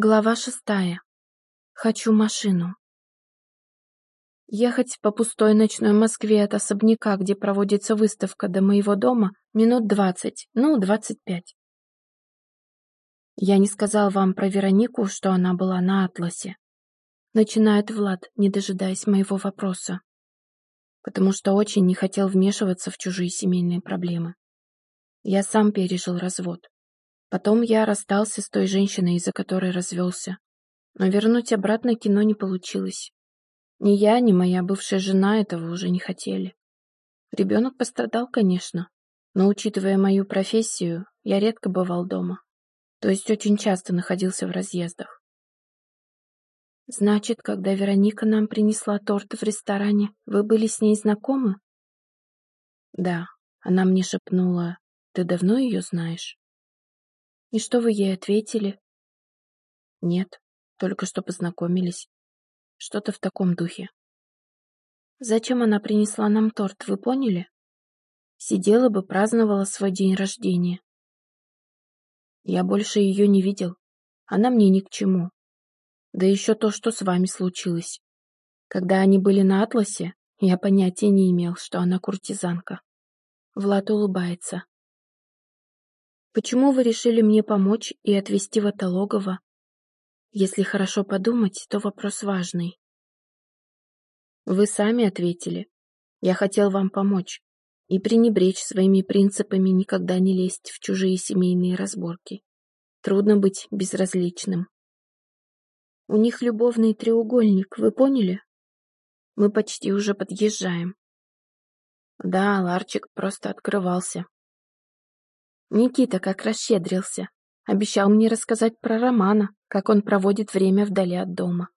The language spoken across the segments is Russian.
Глава шестая. Хочу машину. Ехать по пустой ночной Москве от особняка, где проводится выставка, до моего дома минут двадцать, ну, двадцать пять. Я не сказал вам про Веронику, что она была на Атласе. Начинает Влад, не дожидаясь моего вопроса. Потому что очень не хотел вмешиваться в чужие семейные проблемы. Я сам пережил развод. Потом я расстался с той женщиной, из-за которой развелся. Но вернуть обратно кино не получилось. Ни я, ни моя бывшая жена этого уже не хотели. Ребенок пострадал, конечно, но, учитывая мою профессию, я редко бывал дома. То есть очень часто находился в разъездах. Значит, когда Вероника нам принесла торт в ресторане, вы были с ней знакомы? Да, она мне шепнула, ты давно ее знаешь? И что вы ей ответили? Нет, только что познакомились. Что-то в таком духе. Зачем она принесла нам торт, вы поняли? Сидела бы, праздновала свой день рождения. Я больше ее не видел. Она мне ни к чему. Да еще то, что с вами случилось. Когда они были на Атласе, я понятия не имел, что она куртизанка. Влад улыбается. Почему вы решили мне помочь и отвезти в это логово? Если хорошо подумать, то вопрос важный. Вы сами ответили. Я хотел вам помочь и пренебречь своими принципами никогда не лезть в чужие семейные разборки. Трудно быть безразличным. У них любовный треугольник, вы поняли? Мы почти уже подъезжаем. Да, ларчик просто открывался. Никита как расщедрился. Обещал мне рассказать про Романа, как он проводит время вдали от дома.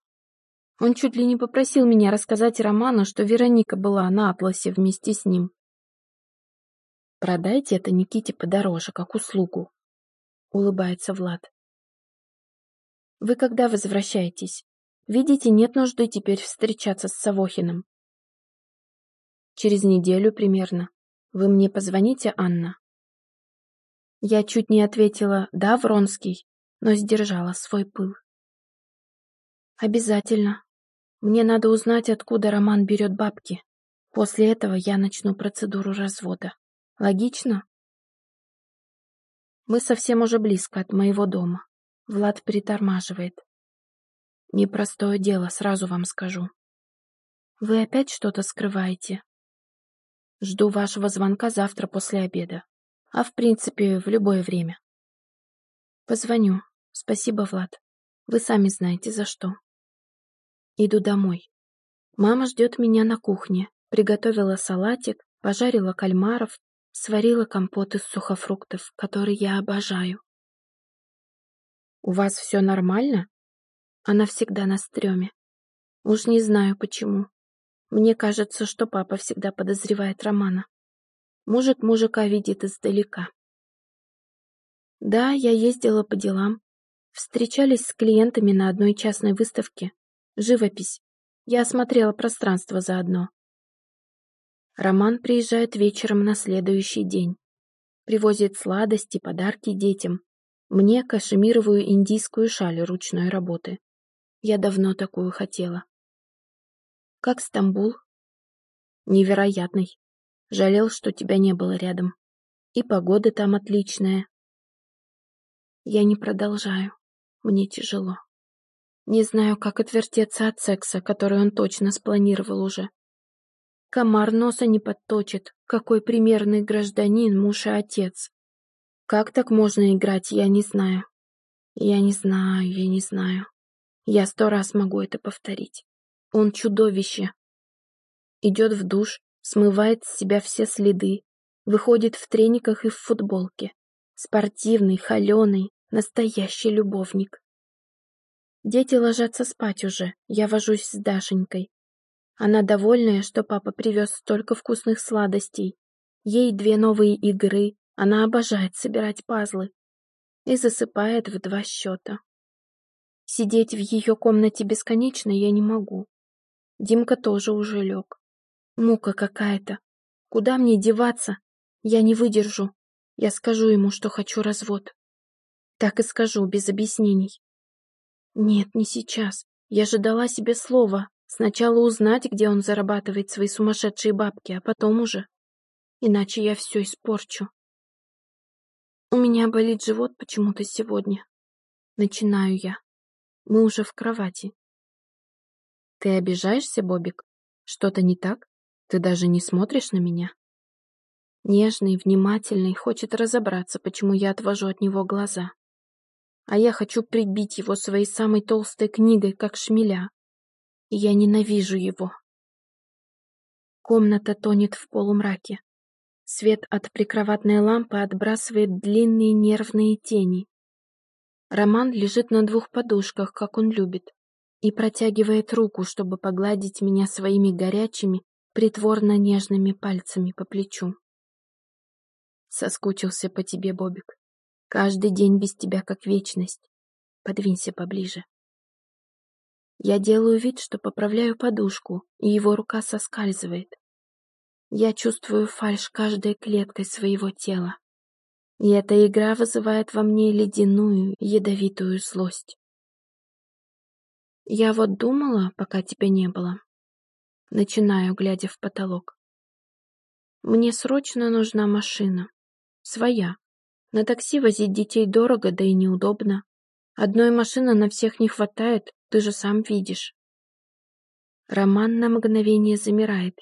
Он чуть ли не попросил меня рассказать Роману, что Вероника была на Атласе вместе с ним. «Продайте это Никите подороже, как услугу», — улыбается Влад. «Вы когда возвращаетесь? Видите, нет нужды теперь встречаться с Савохиным». «Через неделю примерно. Вы мне позвоните, Анна?» Я чуть не ответила «да, Вронский», но сдержала свой пыл. «Обязательно. Мне надо узнать, откуда Роман берет бабки. После этого я начну процедуру развода. Логично?» Мы совсем уже близко от моего дома. Влад притормаживает. Непростое дело, сразу вам скажу. Вы опять что-то скрываете? Жду вашего звонка завтра после обеда а в принципе в любое время. Позвоню. Спасибо, Влад. Вы сами знаете за что. Иду домой. Мама ждет меня на кухне. Приготовила салатик, пожарила кальмаров, сварила компот из сухофруктов, который я обожаю. «У вас все нормально?» Она всегда на стреме. Уж не знаю почему. Мне кажется, что папа всегда подозревает Романа. Может, мужика видит издалека. Да, я ездила по делам. Встречались с клиентами на одной частной выставке. Живопись. Я осмотрела пространство заодно. Роман приезжает вечером на следующий день. Привозит сладости, подарки детям. Мне кашемировую индийскую шаль ручной работы. Я давно такую хотела. Как Стамбул? Невероятный. Жалел, что тебя не было рядом. И погода там отличная. Я не продолжаю. Мне тяжело. Не знаю, как отвертеться от секса, который он точно спланировал уже. Комар носа не подточит. Какой примерный гражданин, муж и отец. Как так можно играть, я не знаю. Я не знаю, я не знаю. Я сто раз могу это повторить. Он чудовище. Идет в душ, смывает с себя все следы, выходит в трениках и в футболке. Спортивный, холеный, настоящий любовник. Дети ложатся спать уже, я вожусь с Дашенькой. Она довольная, что папа привез столько вкусных сладостей. Ей две новые игры, она обожает собирать пазлы. И засыпает в два счета. Сидеть в ее комнате бесконечно я не могу. Димка тоже уже лег. Мука какая-то. Куда мне деваться? Я не выдержу. Я скажу ему, что хочу развод. Так и скажу, без объяснений. Нет, не сейчас. Я же дала себе слово. Сначала узнать, где он зарабатывает свои сумасшедшие бабки, а потом уже. Иначе я все испорчу. У меня болит живот почему-то сегодня. Начинаю я. Мы уже в кровати. Ты обижаешься, Бобик? Что-то не так? Ты даже не смотришь на меня? Нежный, внимательный, хочет разобраться, почему я отвожу от него глаза. А я хочу прибить его своей самой толстой книгой, как шмеля. И я ненавижу его. Комната тонет в полумраке. Свет от прикроватной лампы отбрасывает длинные нервные тени. Роман лежит на двух подушках, как он любит, и протягивает руку, чтобы погладить меня своими горячими, притворно нежными пальцами по плечу. Соскучился по тебе, Бобик. Каждый день без тебя как вечность. Подвинься поближе. Я делаю вид, что поправляю подушку, и его рука соскальзывает. Я чувствую фальшь каждой клеткой своего тела. И эта игра вызывает во мне ледяную, ядовитую злость. Я вот думала, пока тебя не было. Начинаю, глядя в потолок. Мне срочно нужна машина. Своя. На такси возить детей дорого, да и неудобно. Одной машины на всех не хватает, ты же сам видишь. Роман на мгновение замирает.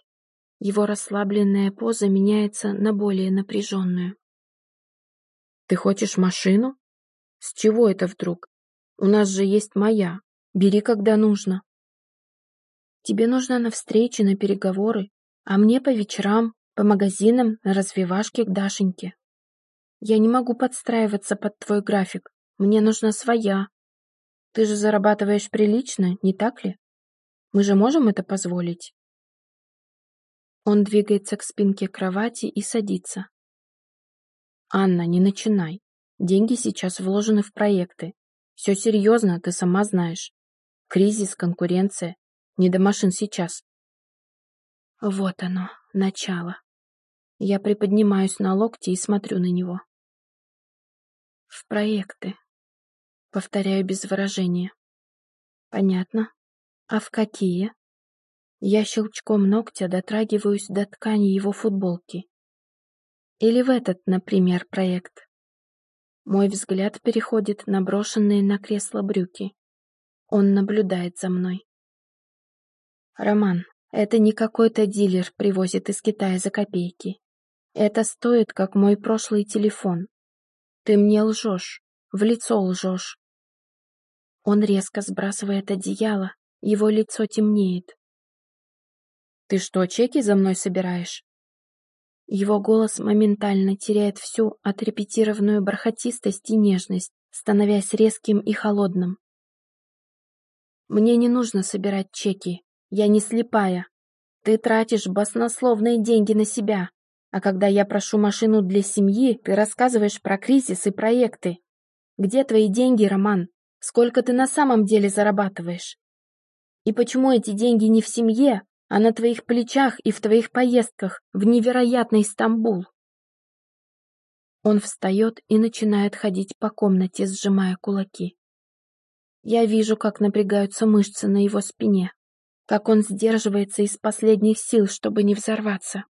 Его расслабленная поза меняется на более напряженную. Ты хочешь машину? С чего это вдруг? У нас же есть моя. Бери, когда нужно. Тебе нужно на встречи, на переговоры, а мне по вечерам, по магазинам, на развивашке к Дашеньке. Я не могу подстраиваться под твой график. Мне нужна своя. Ты же зарабатываешь прилично, не так ли? Мы же можем это позволить? Он двигается к спинке кровати и садится. «Анна, не начинай. Деньги сейчас вложены в проекты. Все серьезно, ты сама знаешь. Кризис, конкуренция. Не до машин сейчас». Вот оно, начало. Я приподнимаюсь на локти и смотрю на него. В проекты. Повторяю без выражения. Понятно. А в какие? Я щелчком ногтя дотрагиваюсь до ткани его футболки. Или в этот, например, проект. Мой взгляд переходит на брошенные на кресло брюки. Он наблюдает за мной. Роман, это не какой-то дилер привозит из Китая за копейки. Это стоит, как мой прошлый телефон. Ты мне лжешь, в лицо лжешь. Он резко сбрасывает одеяло, его лицо темнеет. Ты что, чеки за мной собираешь? Его голос моментально теряет всю отрепетированную бархатистость и нежность, становясь резким и холодным. «Мне не нужно собирать чеки. Я не слепая. Ты тратишь баснословные деньги на себя. А когда я прошу машину для семьи, ты рассказываешь про кризис и проекты. Где твои деньги, Роман? Сколько ты на самом деле зарабатываешь? И почему эти деньги не в семье, а на твоих плечах и в твоих поездках в невероятный Стамбул. Он встает и начинает ходить по комнате, сжимая кулаки. Я вижу, как напрягаются мышцы на его спине, как он сдерживается из последних сил, чтобы не взорваться.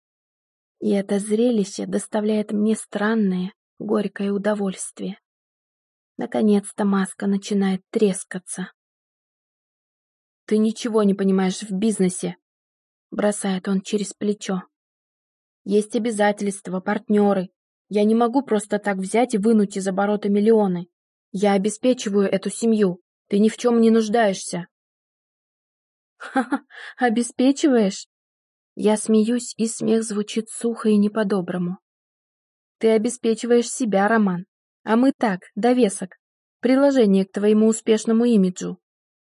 И это зрелище доставляет мне странное, горькое удовольствие. Наконец-то маска начинает трескаться. «Ты ничего не понимаешь в бизнесе», бросает он через плечо. Есть обязательства, партнеры. Я не могу просто так взять и вынуть из оборота миллионы. Я обеспечиваю эту семью. Ты ни в чем не нуждаешься. Ха-ха, обеспечиваешь? Я смеюсь, и смех звучит сухо и не по-доброму. Ты обеспечиваешь себя, Роман. А мы так, довесок. Приложение к твоему успешному имиджу.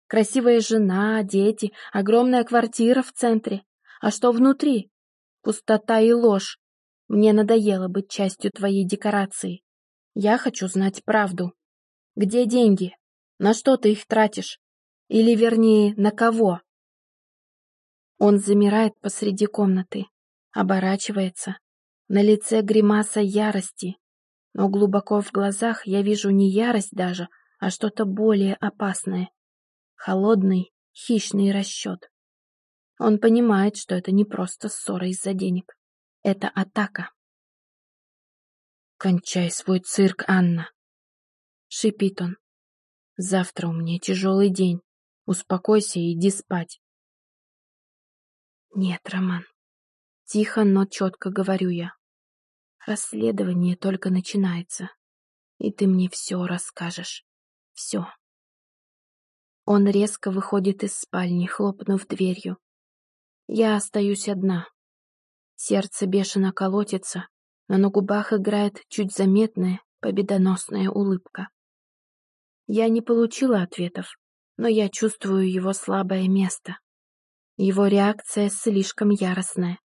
Красивая жена, дети, огромная квартира в центре. А что внутри? Пустота и ложь. Мне надоело быть частью твоей декорации. Я хочу знать правду. Где деньги? На что ты их тратишь? Или, вернее, на кого? Он замирает посреди комнаты, оборачивается. На лице гримаса ярости, но глубоко в глазах я вижу не ярость даже, а что-то более опасное Холодный, хищный расчет. Он понимает, что это не просто ссора из-за денег. Это атака. «Кончай свой цирк, Анна!» — шипит он. «Завтра у меня тяжелый день. Успокойся и иди спать». «Нет, Роман». Тихо, но четко говорю я. Расследование только начинается, и ты мне все расскажешь. Все. Он резко выходит из спальни, хлопнув дверью. Я остаюсь одна. Сердце бешено колотится, но на губах играет чуть заметная, победоносная улыбка. Я не получила ответов, но я чувствую его слабое место. Его реакция слишком яростная.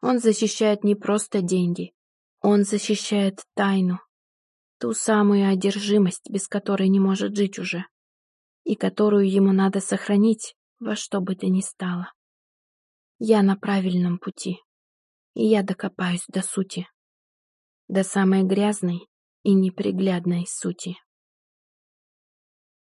Он защищает не просто деньги, он защищает тайну, ту самую одержимость, без которой не может жить уже, и которую ему надо сохранить во что бы то ни стало. Я на правильном пути, и я докопаюсь до сути, до самой грязной и неприглядной сути.